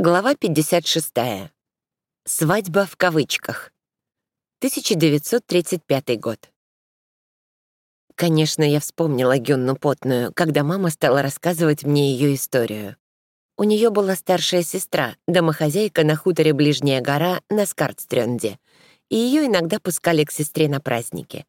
Глава 56. Свадьба в кавычках. 1935 год. Конечно, я вспомнила Гюнну Потную, когда мама стала рассказывать мне ее историю. У нее была старшая сестра, домохозяйка на хуторе Ближняя гора на Скартстрёнде, и ее иногда пускали к сестре на праздники.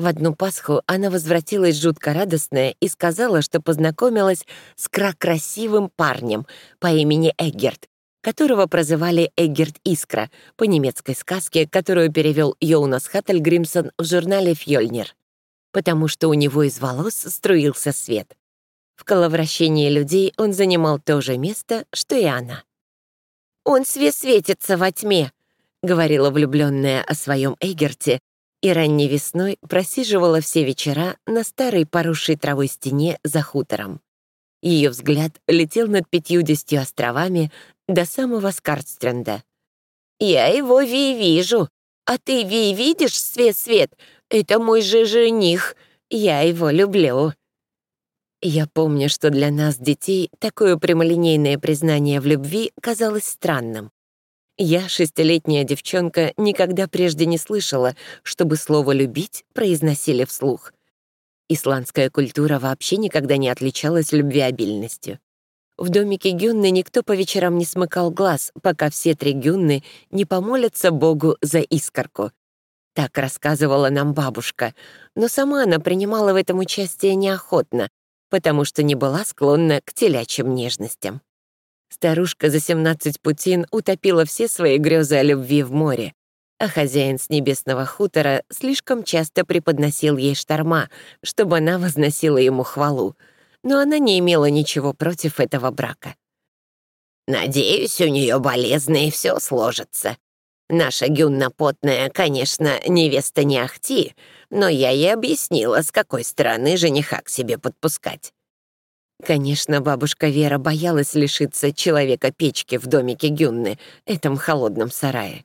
В одну Пасху она возвратилась жутко радостная и сказала, что познакомилась с красивым парнем по имени Эггерт, которого прозывали Эггерт Искра по немецкой сказке, которую перевел Йоунас Хаттельгримсон в журнале «Фьёльнир», потому что у него из волос струился свет. В коловращении людей он занимал то же место, что и она. «Он свет светится во тьме», — говорила влюбленная о своем Эггерте, и ранней весной просиживала все вечера на старой поросшей травой стене за хутором. Ее взгляд летел над пятьюдесятью островами до самого Скартстренда. «Я его Ви вижу, а ты Ви видишь, Свет-Свет? Это мой же жених, я его люблю». Я помню, что для нас, детей, такое прямолинейное признание в любви казалось странным. Я, шестилетняя девчонка, никогда прежде не слышала, чтобы слово «любить» произносили вслух. Исландская культура вообще никогда не отличалась любвеобильностью. В домике Гюнны никто по вечерам не смыкал глаз, пока все три Гюнны не помолятся Богу за искорку. Так рассказывала нам бабушка, но сама она принимала в этом участие неохотно, потому что не была склонна к телячьим нежностям. Старушка за 17 путин утопила все свои грезы о любви в море, а хозяин с небесного хутора слишком часто преподносил ей шторма, чтобы она возносила ему хвалу, но она не имела ничего против этого брака. «Надеюсь, у нее болезно и все сложится. Наша Гюнна Потная, конечно, невеста не ахти, но я ей объяснила, с какой стороны жениха к себе подпускать. Конечно, бабушка Вера боялась лишиться человека-печки в домике Гюнны, этом холодном сарае.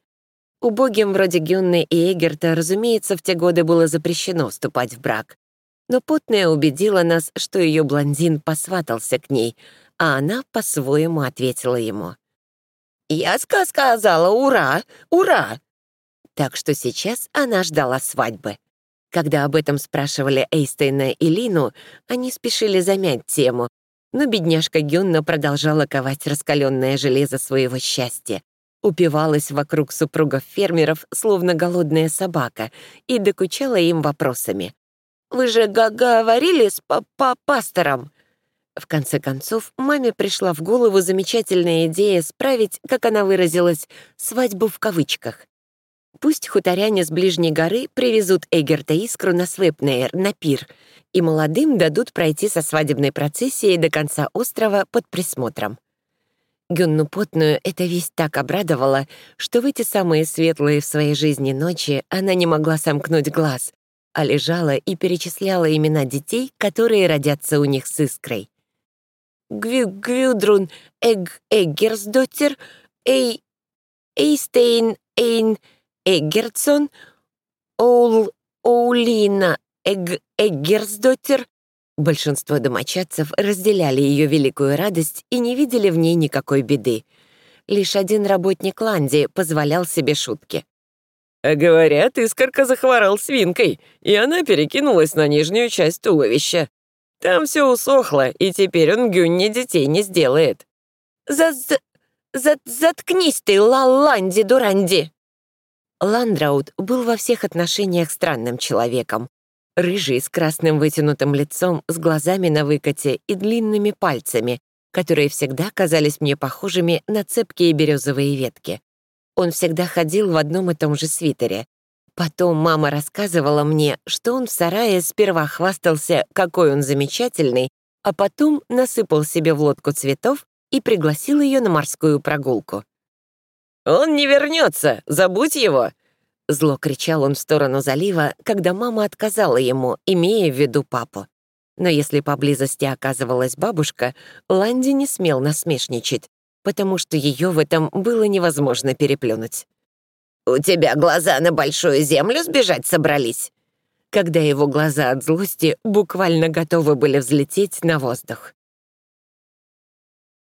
Убогим вроде Гюнны и Эгерта, разумеется, в те годы было запрещено вступать в брак. Но Потная убедила нас, что ее блондин посватался к ней, а она по-своему ответила ему. «Я сказала ура, ура!» Так что сейчас она ждала свадьбы. Когда об этом спрашивали Эйстейна и Лину, они спешили замять тему, но бедняжка Гюнна продолжала ковать раскаленное железо своего счастья, упивалась вокруг супругов-фермеров, словно голодная собака, и докучала им вопросами. «Вы же говорили с пастором?» В конце концов, маме пришла в голову замечательная идея справить, как она выразилась, «свадьбу в кавычках». Пусть хуторяне с ближней горы привезут Эгерта Искру на Свепнейр, на пир, и молодым дадут пройти со свадебной процессией до конца острова под присмотром. Гюнну Потную эта весть так обрадовала, что в эти самые светлые в своей жизни ночи она не могла сомкнуть глаз, а лежала и перечисляла имена детей, которые родятся у них с искрой. Гвю Гвюдрун Эг Эггерсдоттер, Эй Эйстейн Эйн Эггертсон, Оул, Оулина Эг, Эггерсдоттер. Большинство домочадцев разделяли ее великую радость и не видели в ней никакой беды. Лишь один работник Ланди позволял себе шутки. Говорят, искорка захворал свинкой, и она перекинулась на нижнюю часть туловища. Там все усохло, и теперь он Гюнни детей не сделает. За, за, за заткнись ты, Лаланди-дуранди! Ландраут был во всех отношениях странным человеком. Рыжий, с красным вытянутым лицом, с глазами на выкате и длинными пальцами, которые всегда казались мне похожими на цепкие березовые ветки. Он всегда ходил в одном и том же свитере. Потом мама рассказывала мне, что он в сарае сперва хвастался, какой он замечательный, а потом насыпал себе в лодку цветов и пригласил ее на морскую прогулку. «Он не вернется, забудь его!» Зло кричал он в сторону залива, когда мама отказала ему, имея в виду папу. Но если поблизости оказывалась бабушка, Ланди не смел насмешничать, потому что ее в этом было невозможно переплюнуть. «У тебя глаза на большую землю сбежать собрались?» Когда его глаза от злости буквально готовы были взлететь на воздух.